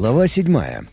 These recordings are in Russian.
Глава седьмая.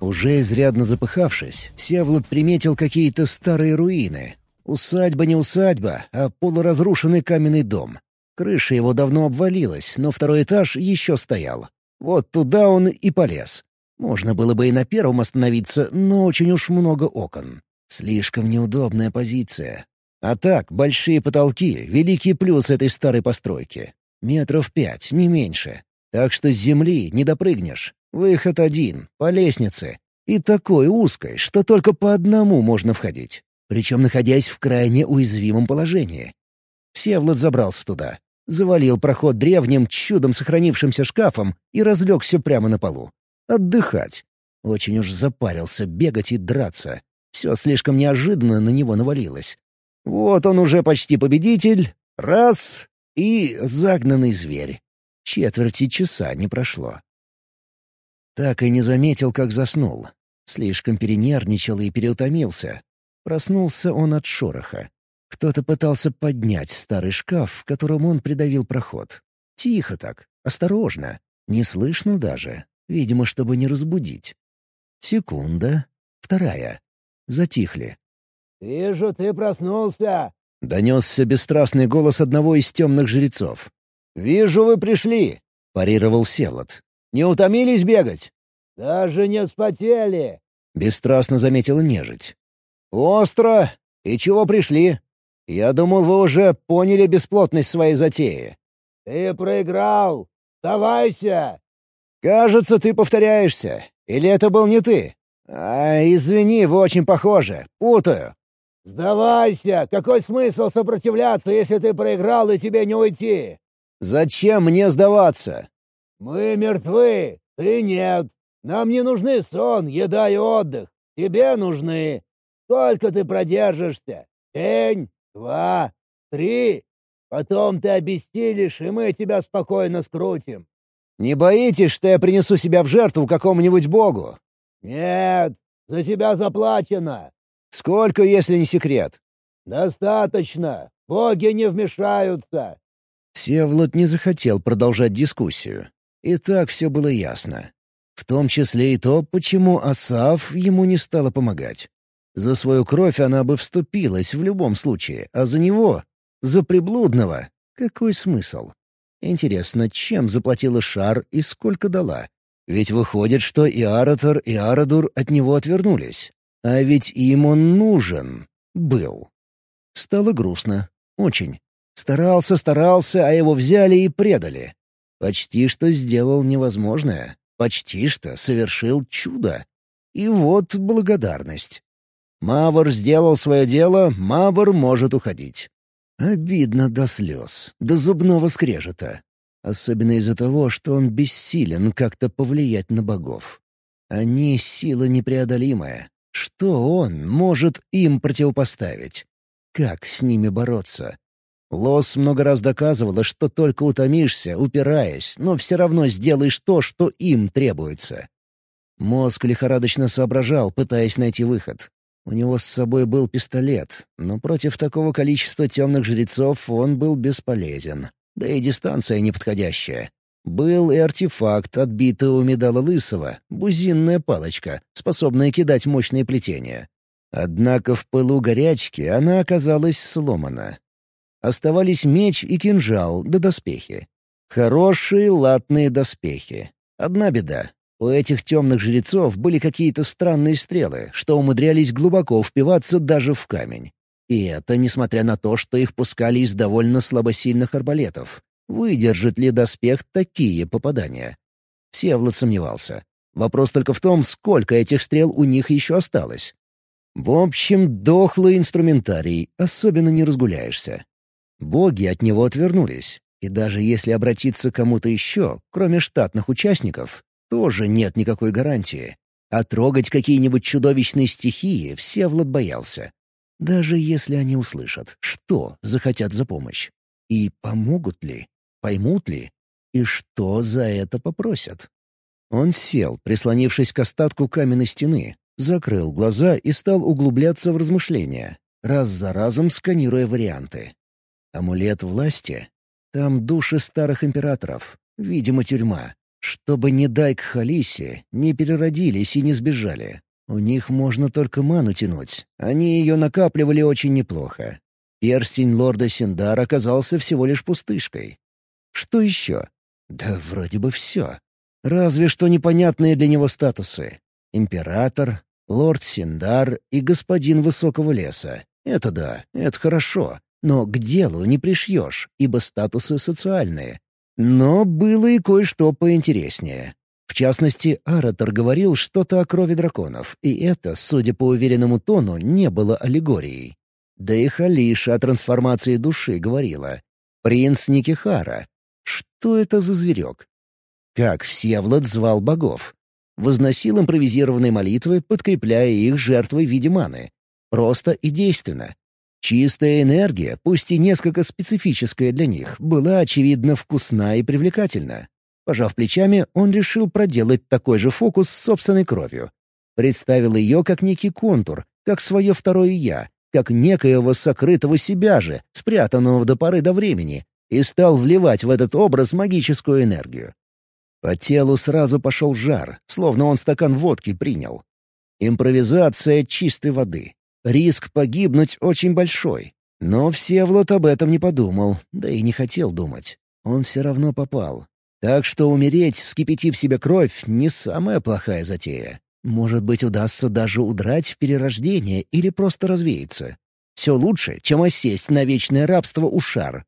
Уже изрядно запыхавшись, Всеволод приметил какие-то старые руины. Усадьба не усадьба, а полуразрушенный каменный дом. Крыша его давно обвалилась, но второй этаж еще стоял. Вот туда он и полез. Можно было бы и на первом остановиться, но очень уж много окон. Слишком неудобная позиция. А так, большие потолки — великий плюс этой старой постройки. Метров пять, не меньше. Так что с земли не допрыгнешь. Выход один, по лестнице. И такой узкой, что только по одному можно входить. Причем находясь в крайне уязвимом положении. Всеволод забрался туда. Завалил проход древним, чудом сохранившимся шкафом и разлегся прямо на полу. Отдыхать. Очень уж запарился бегать и драться. Все слишком неожиданно на него навалилось. Вот он уже почти победитель. Раз — и загнанный зверь. Четверти часа не прошло. Так и не заметил, как заснул. Слишком перенервничал и переутомился. Проснулся он от шороха. Кто-то пытался поднять старый шкаф, в котором он придавил проход. Тихо так, осторожно. Не слышно даже. Видимо, чтобы не разбудить. Секунда. Вторая. Затихли. «Вижу, ты проснулся!» — донесся бесстрастный голос одного из темных жрецов. «Вижу, вы пришли!» — парировал Севлот. «Не утомились бегать?» «Даже не вспотели!» — бесстрастно заметила нежить. «Остро! И чего пришли? Я думал, вы уже поняли бесплотность своей затеи». «Ты проиграл! Давайся!» «Кажется, ты повторяешься. Или это был не ты? А, извини, вы очень похожи. Путаю». «Сдавайся! Какой смысл сопротивляться, если ты проиграл и тебе не уйти?» «Зачем мне сдаваться?» «Мы мертвы, ты нет. Нам не нужны сон, еда и отдых. Тебе нужны. Сколько ты продержишься? День, два, три. Потом ты обестилишь, и мы тебя спокойно скрутим. Не боитесь, что я принесу себя в жертву какому-нибудь богу? Нет, за тебя заплачено. Сколько, если не секрет? Достаточно. Боги не вмешаются. Севлот не захотел продолжать дискуссию. И так все было ясно. В том числе и то, почему Асаф ему не стала помогать. За свою кровь она бы вступилась в любом случае, а за него, за приблудного, какой смысл? Интересно, чем заплатила Шар и сколько дала? Ведь выходит, что и Аратор, и Арадур от него отвернулись. А ведь им он нужен. Был. Стало грустно. Очень. Старался, старался, а его взяли и предали. Почти что сделал невозможное. Почти что совершил чудо. И вот благодарность. Мавр сделал свое дело, Мавр может уходить. Обидно до слез, до зубного скрежета. Особенно из-за того, что он бессилен как-то повлиять на богов. Они — сила непреодолимая. Что он может им противопоставить? Как с ними бороться? Лос много раз доказывала, что только утомишься, упираясь, но все равно сделаешь то, что им требуется. Мозг лихорадочно соображал, пытаясь найти выход. У него с собой был пистолет, но против такого количества темных жрецов он был бесполезен. Да и дистанция неподходящая. Был и артефакт, отбитый у медала Лысого, бузинная палочка, способная кидать мощные плетения. Однако в пылу горячки она оказалась сломана. Оставались меч и кинжал да доспехи. Хорошие латные доспехи. Одна беда у этих темных жрецов были какие-то странные стрелы, что умудрялись глубоко впиваться даже в камень. И это несмотря на то, что их пускали из довольно слабосильных арбалетов. Выдержит ли доспех такие попадания? Севлад сомневался. Вопрос только в том, сколько этих стрел у них еще осталось. В общем, дохлый инструментарий, особенно не разгуляешься. Боги от него отвернулись, и даже если обратиться к кому-то еще, кроме штатных участников, тоже нет никакой гарантии. А трогать какие-нибудь чудовищные стихии Всевлад боялся. Даже если они услышат, что захотят за помощь. И помогут ли? Поймут ли? И что за это попросят? Он сел, прислонившись к остатку каменной стены, закрыл глаза и стал углубляться в размышления, раз за разом сканируя варианты. Амулет власти? Там души старых императоров, видимо, тюрьма. Чтобы, не дай к Халисе, не переродились и не сбежали. У них можно только ману тянуть. Они ее накапливали очень неплохо. Перстень лорда Синдар оказался всего лишь пустышкой. Что еще? Да вроде бы все. Разве что непонятные для него статусы. Император, лорд Синдар и господин Высокого леса. Это да, это хорошо. Но к делу не пришьешь, ибо статусы социальные. Но было и кое-что поинтереснее. В частности, Аратор говорил что-то о крови драконов, и это, судя по уверенному тону, не было аллегорией. Да и Халиша о трансформации души говорила. «Принц Никихара. Что это за зверек?» Как Всевлад звал богов? Возносил импровизированные молитвы, подкрепляя их жертвой в виде маны. Просто и действенно. Чистая энергия, пусть и несколько специфическая для них, была, очевидно, вкусна и привлекательна. Пожав плечами, он решил проделать такой же фокус с собственной кровью. Представил ее как некий контур, как свое второе «я», как некоего сокрытого себя же, спрятанного до поры до времени, и стал вливать в этот образ магическую энергию. По телу сразу пошел жар, словно он стакан водки принял. Импровизация чистой воды. Риск погибнуть очень большой. Но Всеволод об этом не подумал, да и не хотел думать. Он все равно попал. Так что умереть, вскипятив себе кровь, не самая плохая затея. Может быть, удастся даже удрать в перерождение или просто развеяться. Все лучше, чем осесть на вечное рабство у шар.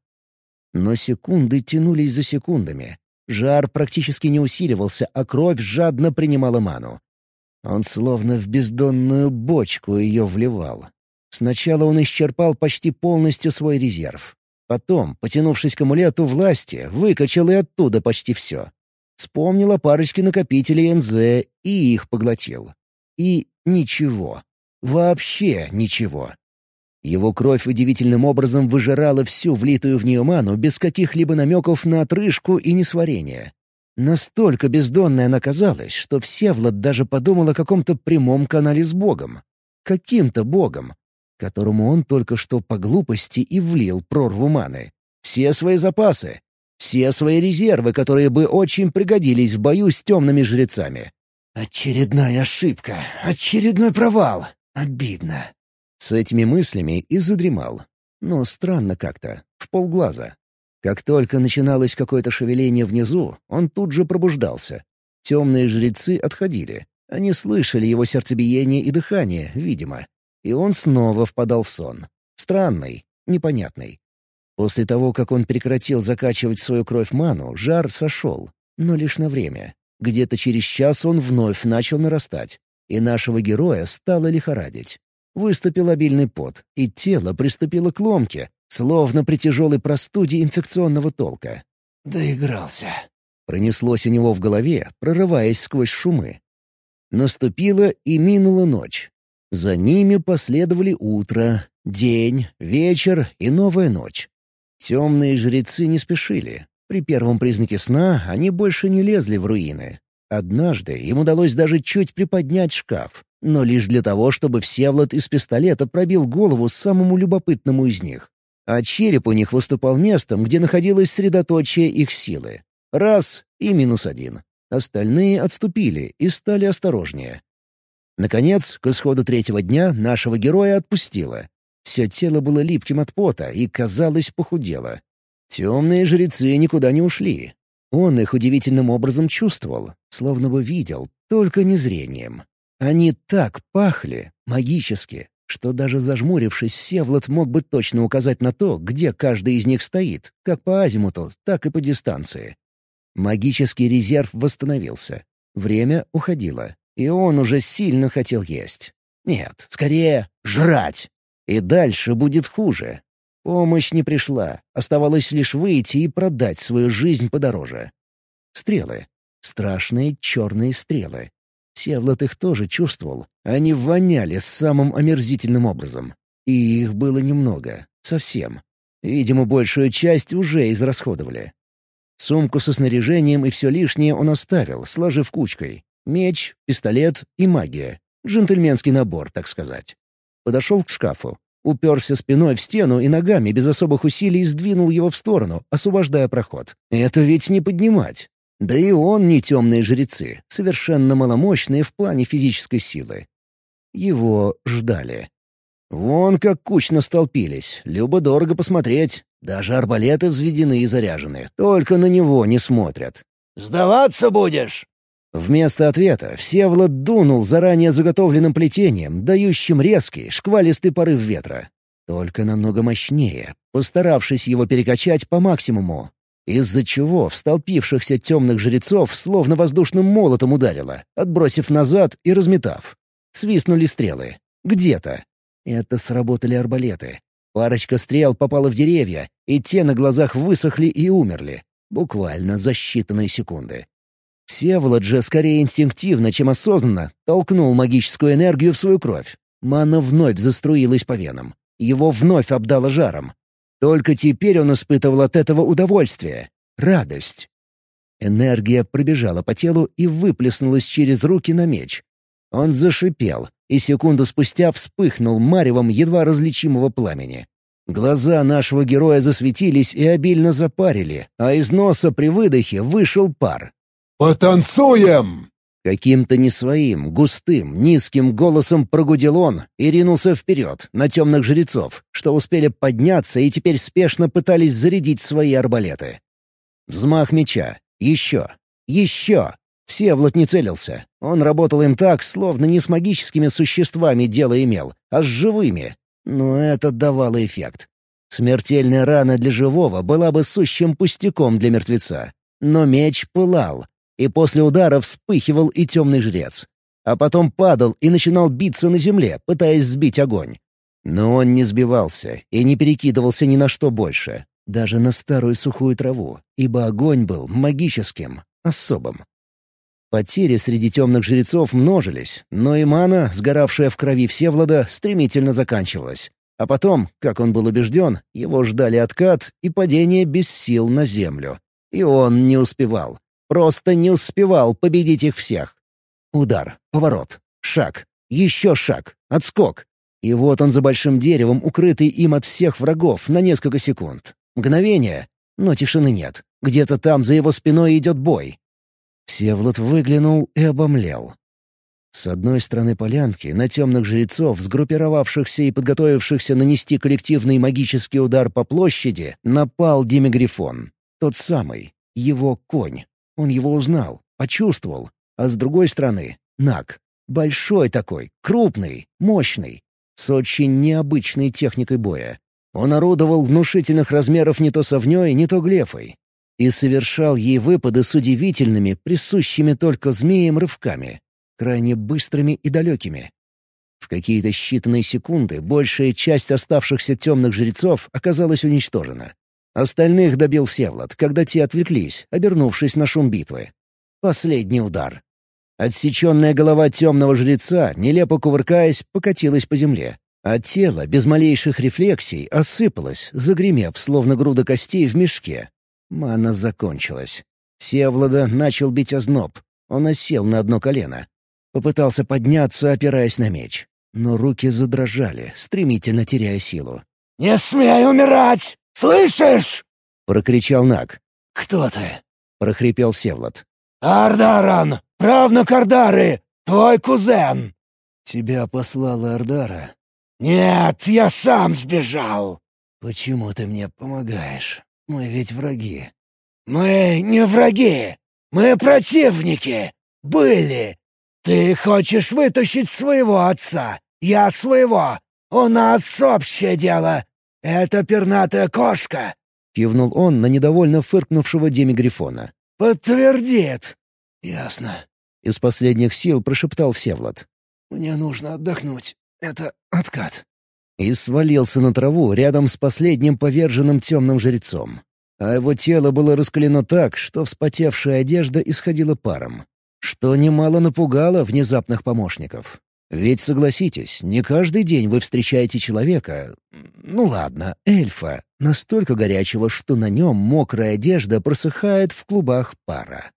Но секунды тянулись за секундами. Жар практически не усиливался, а кровь жадно принимала ману. Он словно в бездонную бочку ее вливал. Сначала он исчерпал почти полностью свой резерв. Потом, потянувшись к амулету власти, выкачал и оттуда почти все. Вспомнил о парочке накопителей НЗ и их поглотил. И ничего. Вообще ничего. Его кровь удивительным образом выжирала всю влитую в нее ману без каких-либо намеков на отрыжку и несварение. Настолько бездонной она казалась, что Всевлад даже подумал о каком-то прямом канале с Богом. Каким-то Богом, которому он только что по глупости и влил прорву маны. Все свои запасы, все свои резервы, которые бы очень пригодились в бою с темными жрецами. «Очередная ошибка, очередной провал. Обидно». С этими мыслями и задремал. Но странно как-то, в полглаза. Как только начиналось какое-то шевеление внизу, он тут же пробуждался. Темные жрецы отходили. Они слышали его сердцебиение и дыхание, видимо. И он снова впадал в сон. Странный, непонятный. После того, как он прекратил закачивать свою кровь ману, жар сошел, но лишь на время. Где-то через час он вновь начал нарастать, и нашего героя стало лихорадить. Выступил обильный пот, и тело приступило к ломке, Словно при тяжелой простуде инфекционного толка. «Доигрался». Пронеслось у него в голове, прорываясь сквозь шумы. Наступила и минула ночь. За ними последовали утро, день, вечер и новая ночь. Темные жрецы не спешили. При первом признаке сна они больше не лезли в руины. Однажды им удалось даже чуть приподнять шкаф, но лишь для того, чтобы Всевлад из пистолета пробил голову самому любопытному из них а череп у них выступал местом, где находилось средоточие их силы. Раз — и минус один. Остальные отступили и стали осторожнее. Наконец, к исходу третьего дня нашего героя отпустило. Все тело было липким от пота и, казалось, похудело. Темные жрецы никуда не ушли. Он их удивительным образом чувствовал, словно бы видел, только не зрением. Они так пахли, магически, что даже зажмурившись, Всевлад мог бы точно указать на то, где каждый из них стоит, как по азимуту, так и по дистанции. Магический резерв восстановился. Время уходило, и он уже сильно хотел есть. Нет, скорее, жрать. И дальше будет хуже. Помощь не пришла, оставалось лишь выйти и продать свою жизнь подороже. Стрелы. Страшные черные стрелы. Севлот их тоже чувствовал. Они воняли самым омерзительным образом. И их было немного. Совсем. Видимо, большую часть уже израсходовали. Сумку со снаряжением и все лишнее он оставил, сложив кучкой. Меч, пистолет и магия. Джентльменский набор, так сказать. Подошел к шкафу. Уперся спиной в стену и ногами без особых усилий сдвинул его в сторону, освобождая проход. Это ведь не поднимать. Да и он не темные жрецы, совершенно маломощные в плане физической силы. Его ждали. Вон как кучно столпились, любо-дорого посмотреть. Даже арбалеты взведены и заряжены, только на него не смотрят. «Сдаваться будешь?» Вместо ответа Всеволод дунул заранее заготовленным плетением, дающим резкий, шквалистый порыв ветра. Только намного мощнее, постаравшись его перекачать по максимуму. Из-за чего в столпившихся темных жрецов словно воздушным молотом ударило, отбросив назад и разметав. Свистнули стрелы. Где-то. Это сработали арбалеты. Парочка стрел попала в деревья, и те на глазах высохли и умерли. Буквально за считанные секунды. Всеволод же скорее инстинктивно, чем осознанно, толкнул магическую энергию в свою кровь. Мана вновь заструилась по венам. Его вновь обдало жаром. Только теперь он испытывал от этого удовольствие, радость. Энергия пробежала по телу и выплеснулась через руки на меч. Он зашипел, и секунду спустя вспыхнул маревом едва различимого пламени. Глаза нашего героя засветились и обильно запарили, а из носа при выдохе вышел пар. «Потанцуем!» Каким-то не своим, густым, низким голосом прогудел он и ринулся вперед, на темных жрецов, что успели подняться и теперь спешно пытались зарядить свои арбалеты. Взмах меча. Еще. Еще. Всеволод не целился. Он работал им так, словно не с магическими существами дело имел, а с живыми. Но это давало эффект. Смертельная рана для живого была бы сущим пустяком для мертвеца. Но меч пылал, и после удара вспыхивал и темный жрец. А потом падал и начинал биться на земле, пытаясь сбить огонь. Но он не сбивался и не перекидывался ни на что больше, даже на старую сухую траву, ибо огонь был магическим, особым. Потери среди темных жрецов множились, но и мана, сгоравшая в крови Всевлада, стремительно заканчивалась. А потом, как он был убежден, его ждали откат и падение без сил на землю. И он не успевал. Просто не успевал победить их всех. Удар, поворот, шаг, еще шаг, отскок. И вот он за большим деревом, укрытый им от всех врагов на несколько секунд. Мгновение, но тишины нет. Где-то там за его спиной идет бой. Всеволод выглянул и обомлел. С одной стороны полянки на темных жрецов, сгруппировавшихся и подготовившихся нанести коллективный магический удар по площади, напал Димигрифон. Тот самый, его конь. Он его узнал, почувствовал. А с другой стороны — Наг. Большой такой, крупный, мощный, с очень необычной техникой боя. Он орудовал внушительных размеров не то совней, не то глефой. И совершал ей выпады с удивительными, присущими только змеям рывками, крайне быстрыми и далекими. В какие-то считанные секунды большая часть оставшихся темных жрецов оказалась уничтожена. Остальных добил Всевлад, когда те отвлеклись, обернувшись на шум битвы. Последний удар. Отсеченная голова темного жреца, нелепо кувыркаясь, покатилась по земле, а тело, без малейших рефлексий, осыпалось, загремев, словно груда костей в мешке. Мана закончилась. Всевлада начал бить озноб. Он осел на одно колено. Попытался подняться, опираясь на меч. Но руки задрожали, стремительно теряя силу. «Не смей умирать!» Слышишь?» — прокричал Наг. «Кто ты?» — прохрипел Севлот. «Ардаран! Правнук Ардары! Твой кузен!» «Тебя послала Ардара?» «Нет, я сам сбежал!» «Почему ты мне помогаешь? Мы ведь враги». «Мы не враги! Мы противники! Были! Ты хочешь вытащить своего отца, я своего! У нас общее дело! «Это пернатая кошка!» — кивнул он на недовольно фыркнувшего Демигрифона. «Подтвердит!» «Ясно», — из последних сил прошептал Всевлад. «Мне нужно отдохнуть. Это откат». И свалился на траву рядом с последним поверженным темным жрецом. А его тело было раскалено так, что вспотевшая одежда исходила паром. Что немало напугало внезапных помощников. Ведь, согласитесь, не каждый день вы встречаете человека, ну ладно, эльфа, настолько горячего, что на нем мокрая одежда просыхает в клубах пара.